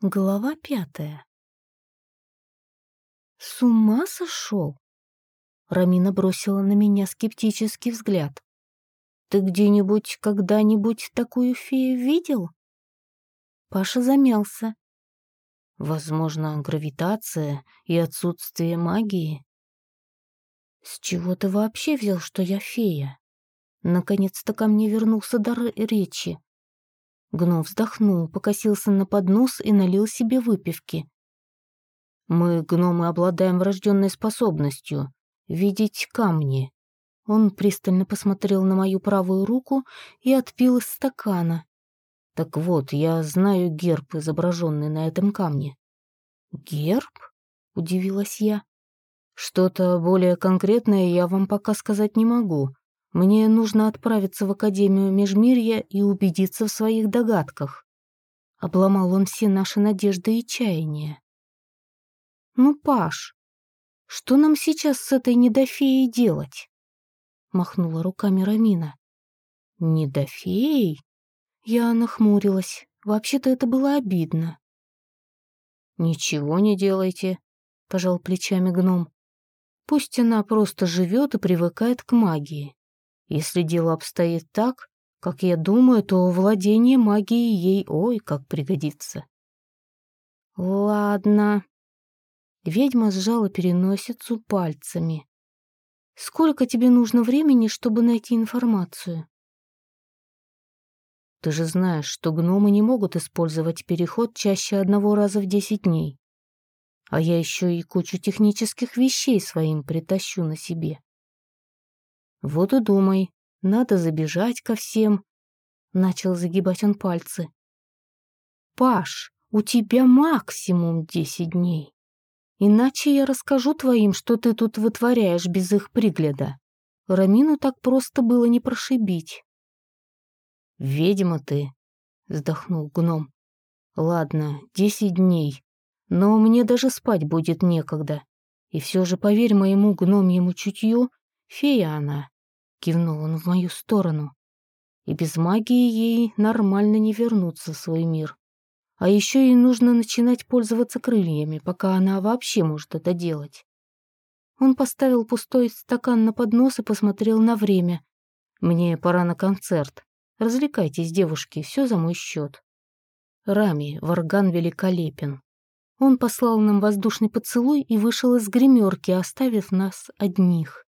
Глава пятая. С ума сошел? Рамина бросила на меня скептический взгляд. Ты где-нибудь когда-нибудь такую фею видел? Паша замялся. Возможно, гравитация и отсутствие магии. С чего ты вообще взял, что я фея? Наконец-то ко мне вернулся дар речи. Гном вздохнул, покосился на поднос и налил себе выпивки. «Мы, гномы, обладаем врожденной способностью видеть камни». Он пристально посмотрел на мою правую руку и отпил из стакана. «Так вот, я знаю герб, изображенный на этом камне». «Герб?» — удивилась я. «Что-то более конкретное я вам пока сказать не могу, мне нужно отправиться в Академию Межмирья и убедиться в своих догадках. Обломал он все наши надежды и чаяния. «Ну, Паш, что нам сейчас с этой недофеей делать?» Махнула руками Рамина. «Недофеей?» Я нахмурилась. Вообще-то это было обидно. «Ничего не делайте», — пожал плечами гном. «Пусть она просто живет и привыкает к магии. Если дело обстоит так, как я думаю, то владение магией ей ой как пригодится. Ладно. Ведьма сжала переносицу пальцами. Сколько тебе нужно времени, чтобы найти информацию? Ты же знаешь, что гномы не могут использовать переход чаще одного раза в десять дней. А я еще и кучу технических вещей своим притащу на себе. Вот и думай, надо забежать ко всем. Начал загибать он пальцы. Паш, у тебя максимум десять дней. Иначе я расскажу твоим, что ты тут вытворяешь без их пригляда. Рамину так просто было не прошибить. «Ведьма ты», — вздохнул гном. «Ладно, десять дней, но мне даже спать будет некогда. И все же, поверь моему гномьему чутью, Фея она, кивнул он в мою сторону. И без магии ей нормально не вернуться в свой мир. А еще ей нужно начинать пользоваться крыльями, пока она вообще может это делать. Он поставил пустой стакан на поднос и посмотрел на время. «Мне пора на концерт. Развлекайтесь, девушки, все за мой счет». Рами, варган великолепен. Он послал нам воздушный поцелуй и вышел из гримерки, оставив нас одних.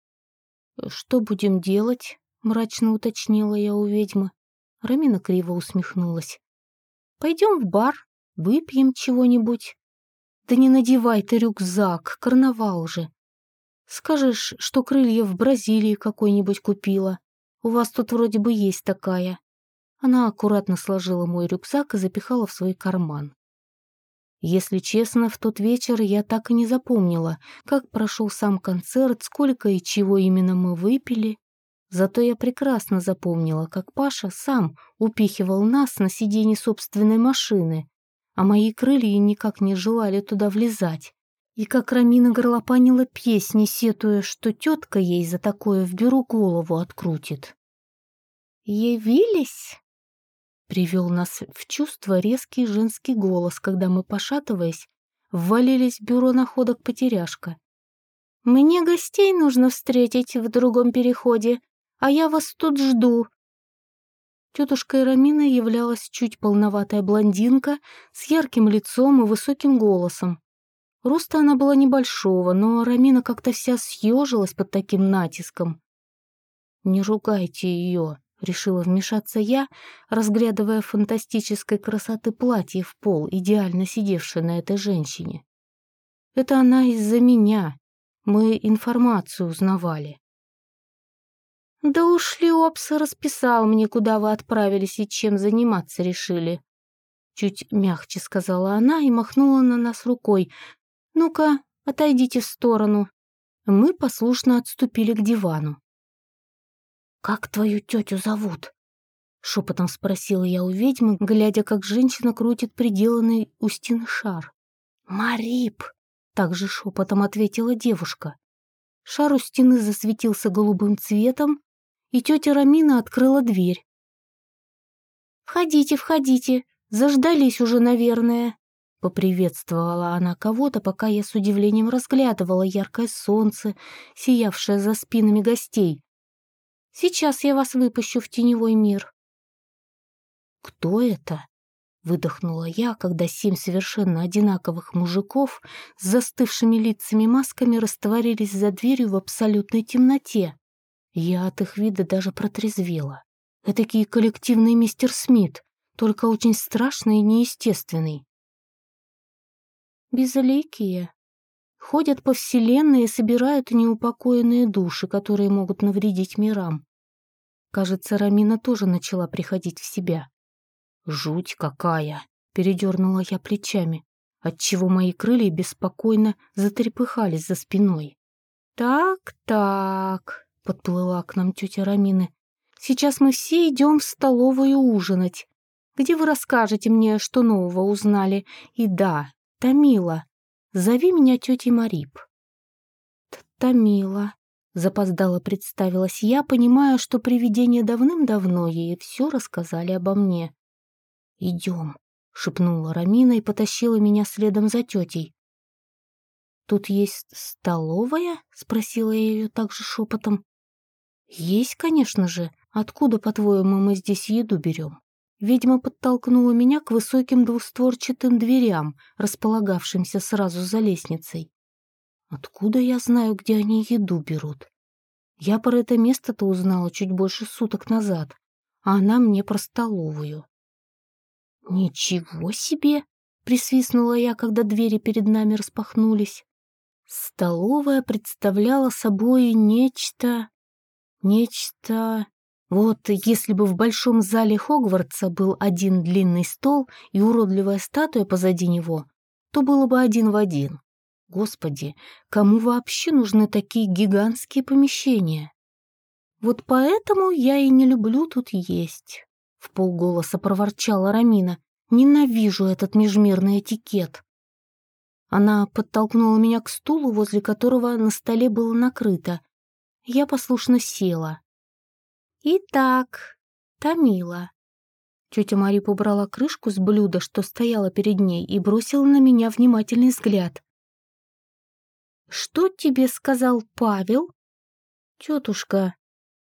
«Что будем делать?» — мрачно уточнила я у ведьмы. Рамина криво усмехнулась. «Пойдем в бар, выпьем чего-нибудь». «Да не надевай ты рюкзак, карнавал же. Скажешь, что крылья в Бразилии какой-нибудь купила. У вас тут вроде бы есть такая». Она аккуратно сложила мой рюкзак и запихала в свой карман. Если честно, в тот вечер я так и не запомнила, как прошел сам концерт, сколько и чего именно мы выпили. Зато я прекрасно запомнила, как Паша сам упихивал нас на сиденье собственной машины, а мои крылья никак не желали туда влезать. И как Рамина горлопанила песни, сетуя, что тетка ей за такое в бюро голову открутит. «Явились?» Привел нас в чувство резкий женский голос, когда мы, пошатываясь, ввалились в бюро находок потеряшка. «Мне гостей нужно встретить в другом переходе, а я вас тут жду». Тетушка Ирамина являлась чуть полноватая блондинка с ярким лицом и высоким голосом. Роста она была небольшого, но Рамина как-то вся съежилась под таким натиском. «Не ругайте ее», Решила вмешаться я, разглядывая фантастической красоты платье в пол, идеально сидевшее на этой женщине. Это она из-за меня. Мы информацию узнавали. «Да уж Леопс расписал мне, куда вы отправились и чем заниматься решили», чуть мягче сказала она и махнула на нас рукой. «Ну-ка, отойдите в сторону». Мы послушно отступили к дивану. «Как твою тетю зовут?» Шепотом спросила я у ведьмы, глядя, как женщина крутит приделанный у стены шар. «Марип!» — также шепотом ответила девушка. Шар у стены засветился голубым цветом, и тетя Рамина открыла дверь. «Входите, входите, заждались уже, наверное», Поприветствовала она кого-то, пока я с удивлением разглядывала яркое солнце, сиявшее за спинами гостей. «Сейчас я вас выпущу в теневой мир». «Кто это?» — выдохнула я, когда семь совершенно одинаковых мужиков с застывшими лицами масками растворились за дверью в абсолютной темноте. Я от их вида даже протрезвела. Этакий коллективный мистер Смит, только очень страшный и неестественный безликие. Ходят по вселенной и собирают неупокоенные души, которые могут навредить мирам. Кажется, Рамина тоже начала приходить в себя. «Жуть какая!» — передернула я плечами, отчего мои крылья беспокойно затрепыхались за спиной. «Так-так», — подплыла к нам тетя Рамины, «сейчас мы все идем в столовую ужинать, где вы расскажете мне, что нового узнали. И да, Тамила, зови меня тетей Марип. Тамила, запоздало представилась я, понимая, что привидения давным-давно ей все рассказали обо мне. «Идем», — шепнула Рамина и потащила меня следом за тетей. «Тут есть столовая?» — спросила я ее также шепотом. «Есть, конечно же. Откуда, по-твоему, мы здесь еду берем?» Ведьма подтолкнула меня к высоким двустворчатым дверям, располагавшимся сразу за лестницей. Откуда я знаю, где они еду берут? Я про это место-то узнала чуть больше суток назад, а она мне про столовую. «Ничего себе!» — присвистнула я, когда двери перед нами распахнулись. Столовая представляла собой нечто... нечто... Вот если бы в большом зале Хогвартса был один длинный стол и уродливая статуя позади него, то было бы один в один. Господи, кому вообще нужны такие гигантские помещения? Вот поэтому я и не люблю тут есть. В полголоса проворчала Рамина. Ненавижу этот межмирный этикет. Она подтолкнула меня к стулу, возле которого на столе было накрыто. Я послушно села. «Итак, Тамила». Тетя Мари побрала крышку с блюда, что стояло перед ней, и бросила на меня внимательный взгляд. «Что тебе сказал Павел?» «Тетушка,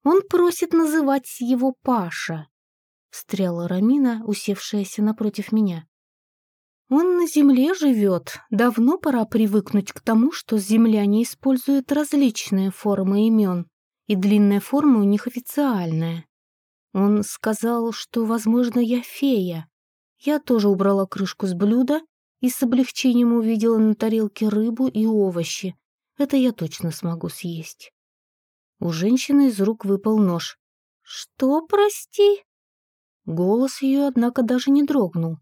он просит называть его Паша», — встряла Рамина, усевшаяся напротив меня. «Он на земле живет. Давно пора привыкнуть к тому, что земляне используют различные формы имен и длинная форма у них официальная. Он сказал, что, возможно, я фея. Я тоже убрала крышку с блюда и с облегчением увидела на тарелке рыбу и овощи. Это я точно смогу съесть. У женщины из рук выпал нож. «Что, прости?» Голос ее, однако, даже не дрогнул.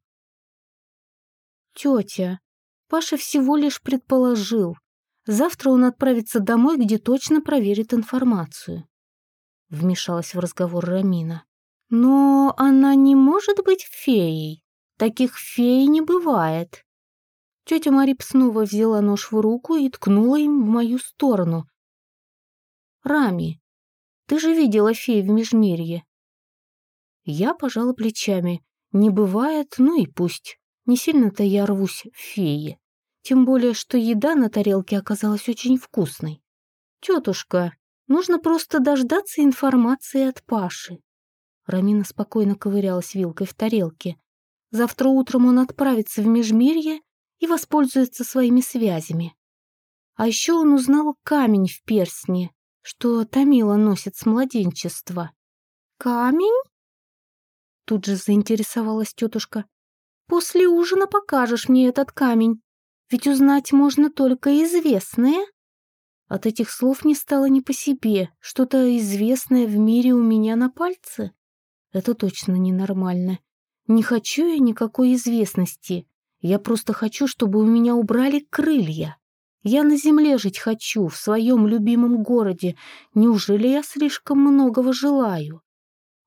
«Тетя, Паша всего лишь предположил, Завтра он отправится домой, где точно проверит информацию. Вмешалась в разговор Рамина. Но она не может быть феей. Таких фей не бывает. Тетя Марип снова взяла нож в руку и ткнула им в мою сторону. «Рами, ты же видела фей в Межмирье?» Я пожала плечами. Не бывает, ну и пусть. Не сильно-то я рвусь в феи. Тем более, что еда на тарелке оказалась очень вкусной. «Тетушка, нужно просто дождаться информации от Паши». Рамина спокойно ковырялась вилкой в тарелке. «Завтра утром он отправится в Межмирье и воспользуется своими связями. А еще он узнал камень в перстне, что Тамила носит с младенчества. «Камень?» Тут же заинтересовалась тетушка. «После ужина покажешь мне этот камень. Ведь узнать можно только известное. От этих слов не стало не по себе. Что-то известное в мире у меня на пальце. Это точно ненормально. Не хочу я никакой известности. Я просто хочу, чтобы у меня убрали крылья. Я на земле жить хочу, в своем любимом городе. Неужели я слишком многого желаю?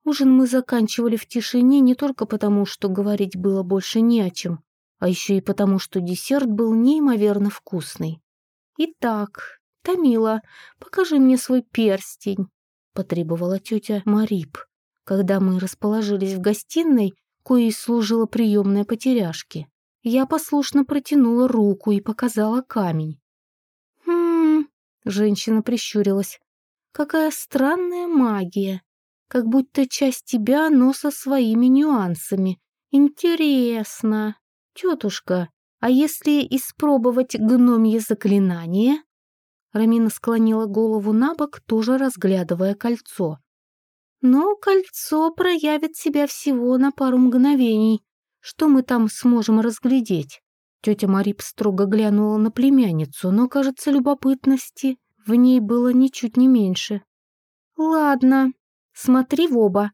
Ужин мы заканчивали в тишине не только потому, что говорить было больше не о чем, а еще и потому, что десерт был неимоверно вкусный. «Итак, Тамила, покажи мне свой перстень», — потребовала тетя Марип, когда мы расположились в гостиной, коей служила приемная потеряшки. Я послушно протянула руку и показала камень. «Хм...» — женщина прищурилась. «Какая странная магия. Как будто часть тебя, но со своими нюансами. Интересно. Тетушка, а если испробовать гномье заклинание?» Рамина склонила голову на бок, тоже разглядывая кольцо. «Но кольцо проявит себя всего на пару мгновений. Что мы там сможем разглядеть?» Тетя Марип строго глянула на племянницу, но, кажется, любопытности в ней было ничуть не меньше. «Ладно, смотри в оба»,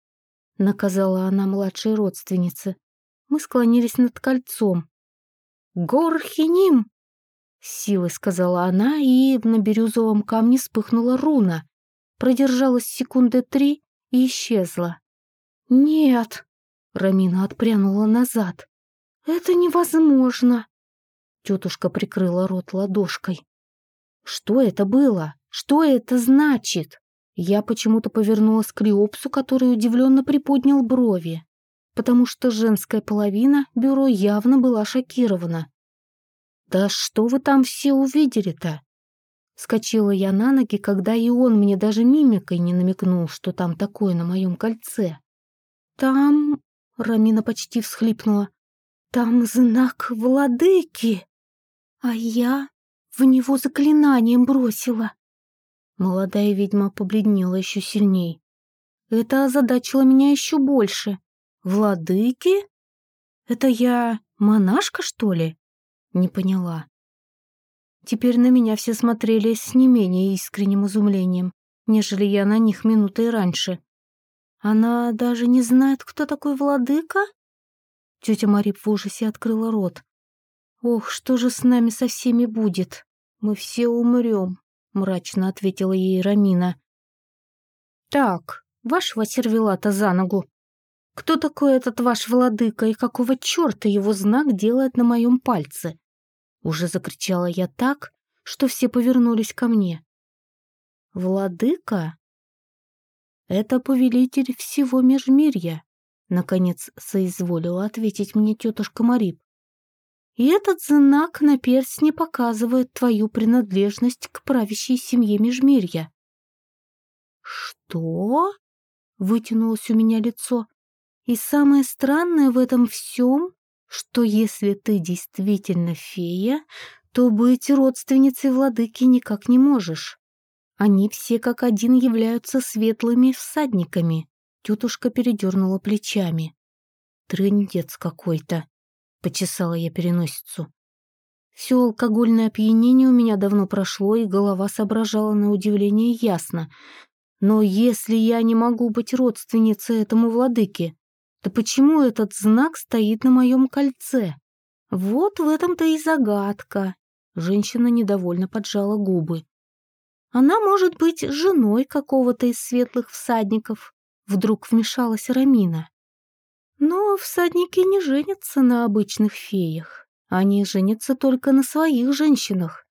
— наказала она младшей родственнице. Мы склонились над кольцом. «Горхиним!» — силой сказала она, и на бирюзовом камне вспыхнула руна. Продержалась секунды три и исчезла. «Нет!» Рамина отпрянула назад. «Это невозможно!» Тетушка прикрыла рот ладошкой. «Что это было? Что это значит?» Я почему-то повернулась к Леопсу, который удивленно приподнял брови, потому что женская половина бюро явно была шокирована. «Да что вы там все увидели-то?» Скочила я на ноги, когда и он мне даже мимикой не намекнул, что там такое на моем кольце. «Там Рамина почти всхлипнула. «Там знак владыки, а я в него заклинанием бросила». Молодая ведьма побледнела еще сильней. Это озадачило меня еще больше. «Владыки? Это я монашка, что ли?» Не поняла. Теперь на меня все смотрели с не менее искренним изумлением, нежели я на них минутой раньше. Она даже не знает, кто такой владыка? Тетя Марип в ужасе открыла рот. Ох, что же с нами со всеми будет? Мы все умрем, мрачно ответила ей Рамина. Так, вашего сервелата за ногу. Кто такой этот ваш владыка и какого черта его знак делает на моем пальце? Уже закричала я так, что все повернулись ко мне. Владыка? «Это повелитель всего межмирья», — наконец соизволила ответить мне тетушка Марип. «И этот знак на перстне показывает твою принадлежность к правящей семье межмирья». «Что?» — вытянулось у меня лицо. «И самое странное в этом всем, что если ты действительно фея, то быть родственницей владыки никак не можешь. Они все как один являются светлыми всадниками. Тетушка передернула плечами. Трындец какой-то. Почесала я переносицу. Все алкогольное опьянение у меня давно прошло, и голова соображала на удивление ясно. Но если я не могу быть родственницей этому владыке, то почему этот знак стоит на моем кольце? Вот в этом-то и загадка. Женщина недовольно поджала губы. Она может быть женой какого-то из светлых всадников. Вдруг вмешалась Рамина. Но всадники не женятся на обычных феях. Они женятся только на своих женщинах.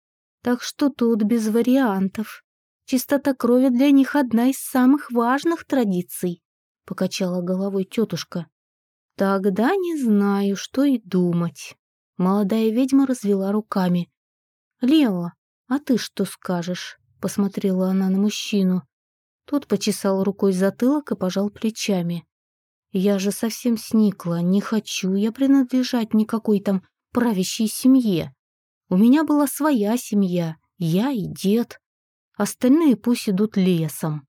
Так что тут без вариантов. Чистота крови для них одна из самых важных традиций, покачала головой тетушка. Тогда не знаю, что и думать. Молодая ведьма развела руками. Лео, а ты что скажешь? Посмотрела она на мужчину. Тот почесал рукой затылок и пожал плечами. Я же совсем сникла, не хочу я принадлежать никакой там правящей семье. У меня была своя семья, я и дед. Остальные пусть идут лесом.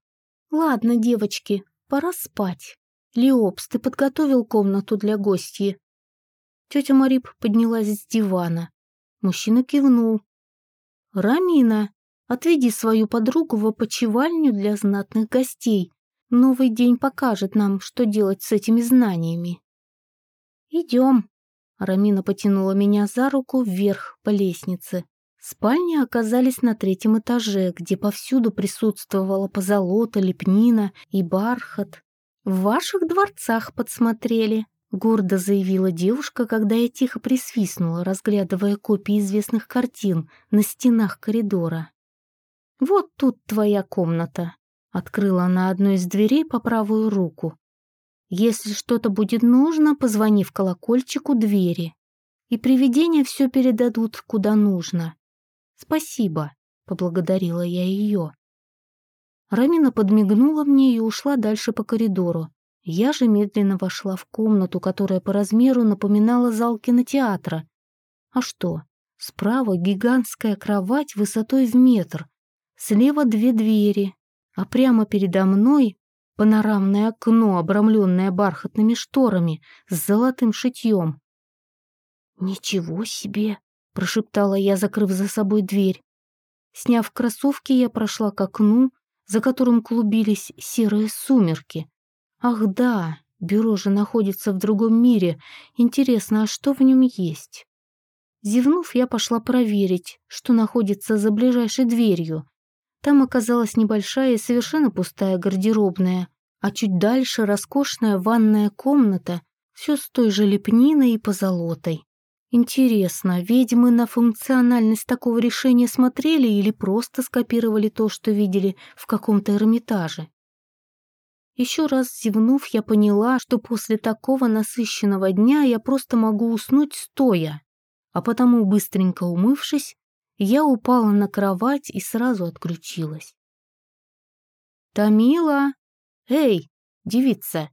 Ладно, девочки, пора спать. Леопс, ты подготовил комнату для гостьи? Тетя Марип поднялась с дивана. Мужчина кивнул. «Рамина, Отведи свою подругу в опочивальню для знатных гостей. Новый день покажет нам, что делать с этими знаниями. Идем. Рамина потянула меня за руку вверх по лестнице. Спальни оказались на третьем этаже, где повсюду присутствовала позолота, лепнина и бархат. «В ваших дворцах подсмотрели», — гордо заявила девушка, когда я тихо присвистнула, разглядывая копии известных картин на стенах коридора. «Вот тут твоя комната», — открыла она одну из дверей по правую руку. «Если что-то будет нужно, позвони в колокольчик у двери. и привидения все передадут куда нужно. Спасибо, поблагодарила я ее. Рамина подмигнула мне и ушла дальше по коридору. Я же медленно вошла в комнату, которая по размеру напоминала зал кинотеатра. А что? Справа гигантская кровать высотой в метр, слева две двери, а прямо передо мной панорамное окно, обрамленное бархатными шторами с золотым шитьем. «Ничего себе!» — прошептала я, закрыв за собой дверь. Сняв кроссовки, я прошла к окну, за которым клубились серые сумерки. «Ах да, бюро же находится в другом мире. Интересно, а что в нем есть?» Зевнув, я пошла проверить, что находится за ближайшей дверью. Там оказалась небольшая и совершенно пустая гардеробная, а чуть дальше роскошная ванная комната, все с той же лепниной и позолотой. Интересно, ведьмы на функциональность такого решения смотрели или просто скопировали то, что видели в каком-то Эрмитаже? Еще раз зевнув, я поняла, что после такого насыщенного дня я просто могу уснуть стоя, а потому, быстренько умывшись, я упала на кровать и сразу отключилась. «Тамила! Эй, девица!»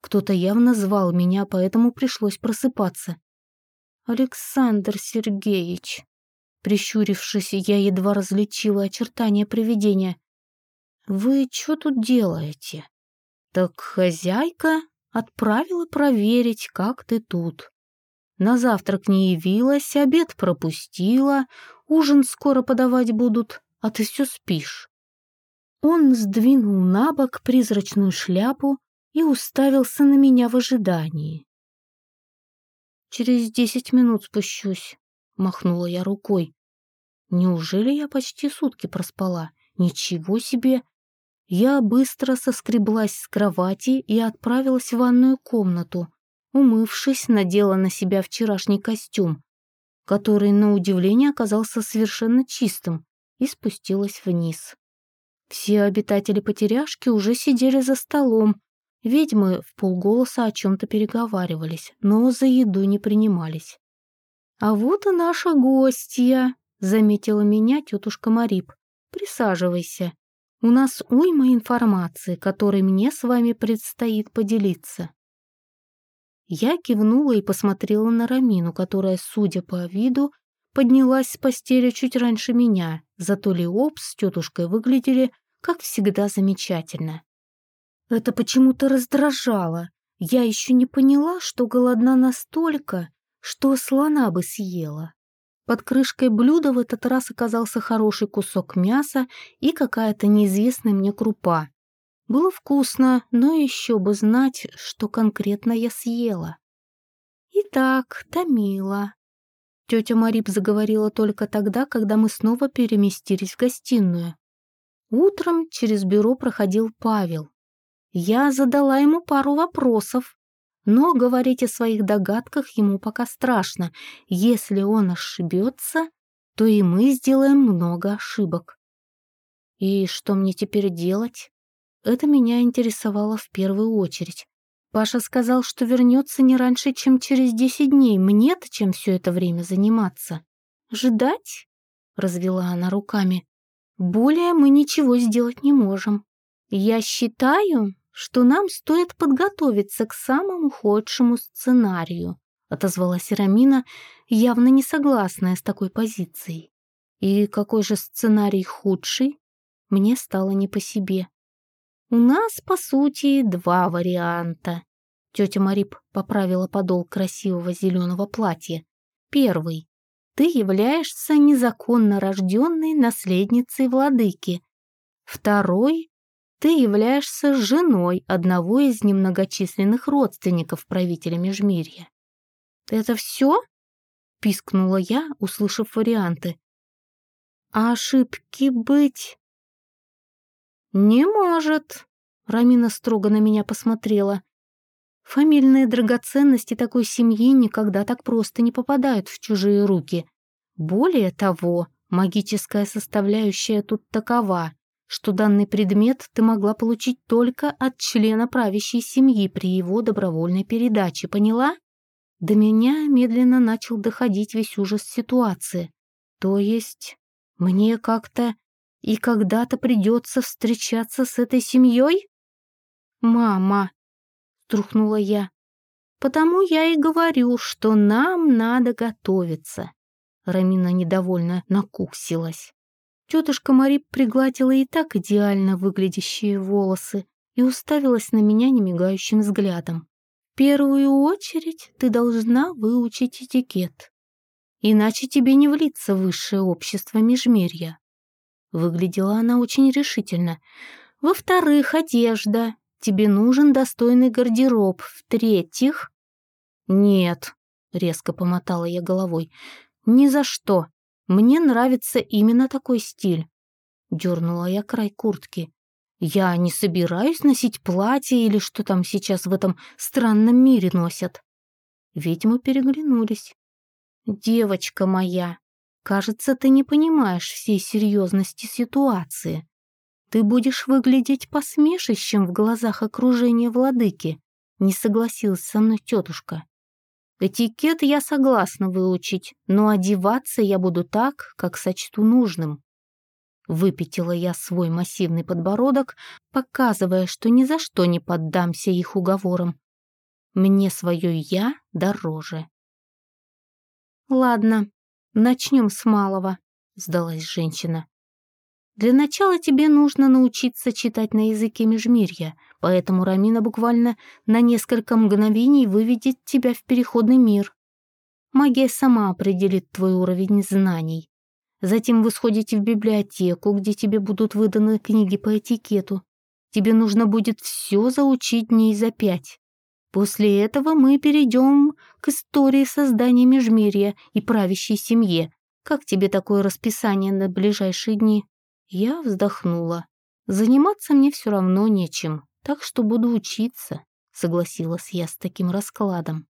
Кто-то явно звал меня, поэтому пришлось просыпаться. «Александр Сергеевич!» Прищурившись, я едва различила очертания привидения. «Вы что тут делаете?» «Так хозяйка отправила проверить, как ты тут. На завтрак не явилась, обед пропустила, ужин скоро подавать будут, а ты все спишь». Он сдвинул на бок призрачную шляпу и уставился на меня в ожидании. «Через десять минут спущусь», — махнула я рукой. «Неужели я почти сутки проспала? Ничего себе!» Я быстро соскреблась с кровати и отправилась в ванную комнату. Умывшись, надела на себя вчерашний костюм, который, на удивление, оказался совершенно чистым, и спустилась вниз. Все обитатели потеряшки уже сидели за столом, Ведьмы в полголоса о чем-то переговаривались, но за еду не принимались. «А вот и наша гостья», — заметила меня тетушка Марип. «Присаживайся. У нас уйма информации, которой мне с вами предстоит поделиться». Я кивнула и посмотрела на Рамину, которая, судя по виду, поднялась с постели чуть раньше меня, зато Леоп с тетушкой выглядели, как всегда, замечательно. Это почему-то раздражало. Я еще не поняла, что голодна настолько, что слона бы съела. Под крышкой блюда в этот раз оказался хороший кусок мяса и какая-то неизвестная мне крупа. Было вкусно, но еще бы знать, что конкретно я съела. Итак, томила. Тетя Марип заговорила только тогда, когда мы снова переместились в гостиную. Утром через бюро проходил Павел. Я задала ему пару вопросов, но говорить о своих догадках ему пока страшно. Если он ошибется, то и мы сделаем много ошибок. И что мне теперь делать? Это меня интересовало в первую очередь. Паша сказал, что вернется не раньше, чем через десять дней. Мне-то чем все это время заниматься? Ждать? Развела она руками. Более мы ничего сделать не можем. Я считаю, что нам стоит подготовиться к самому худшему сценарию», отозвалась Рамина, явно не согласная с такой позицией. «И какой же сценарий худший?» Мне стало не по себе. «У нас, по сути, два варианта». Тетя Марип поправила подол красивого зеленого платья. «Первый. Ты являешься незаконно рожденной наследницей владыки. Второй ты являешься женой одного из немногочисленных родственников правителя Межмирья. «Это все?» — пискнула я, услышав варианты. «А ошибки быть?» «Не может», — Рамина строго на меня посмотрела. «Фамильные драгоценности такой семьи никогда так просто не попадают в чужие руки. Более того, магическая составляющая тут такова что данный предмет ты могла получить только от члена правящей семьи при его добровольной передаче, поняла? До меня медленно начал доходить весь ужас ситуации. То есть мне как-то и когда-то придется встречаться с этой семьей? «Мама!» — струхнула я. «Потому я и говорю, что нам надо готовиться». Рамина недовольно накуксилась. Тетушка Мари пригладила и так идеально выглядящие волосы и уставилась на меня немигающим взглядом. «В первую очередь ты должна выучить этикет, иначе тебе не влиться в высшее общество Межмирья». Выглядела она очень решительно. «Во-вторых, одежда. Тебе нужен достойный гардероб. В-третьих...» «Нет», — резко помотала я головой, — «ни за что. Мне нравится именно такой стиль». Дернула я край куртки. «Я не собираюсь носить платье или что там сейчас в этом странном мире носят». Ведьмы переглянулись. «Девочка моя, кажется, ты не понимаешь всей серьезности ситуации. Ты будешь выглядеть посмешищем в глазах окружения владыки», не согласилась со мной тетушка. Этикет я согласна выучить, но одеваться я буду так, как сочту нужным. Выпятила я свой массивный подбородок, показывая, что ни за что не поддамся их уговорам. Мне свое «я» дороже. «Ладно, начнем с малого», — сдалась женщина. «Для начала тебе нужно научиться читать на языке межмирья, поэтому Рамина буквально на несколько мгновений выведет тебя в переходный мир. Магия сама определит твой уровень знаний. Затем вы сходите в библиотеку, где тебе будут выданы книги по этикету. Тебе нужно будет все заучить дней за пять. После этого мы перейдем к истории создания Межмирья и правящей семье. Как тебе такое расписание на ближайшие дни?» Я вздохнула. Заниматься мне все равно нечем так что буду учиться», — согласилась я с таким раскладом.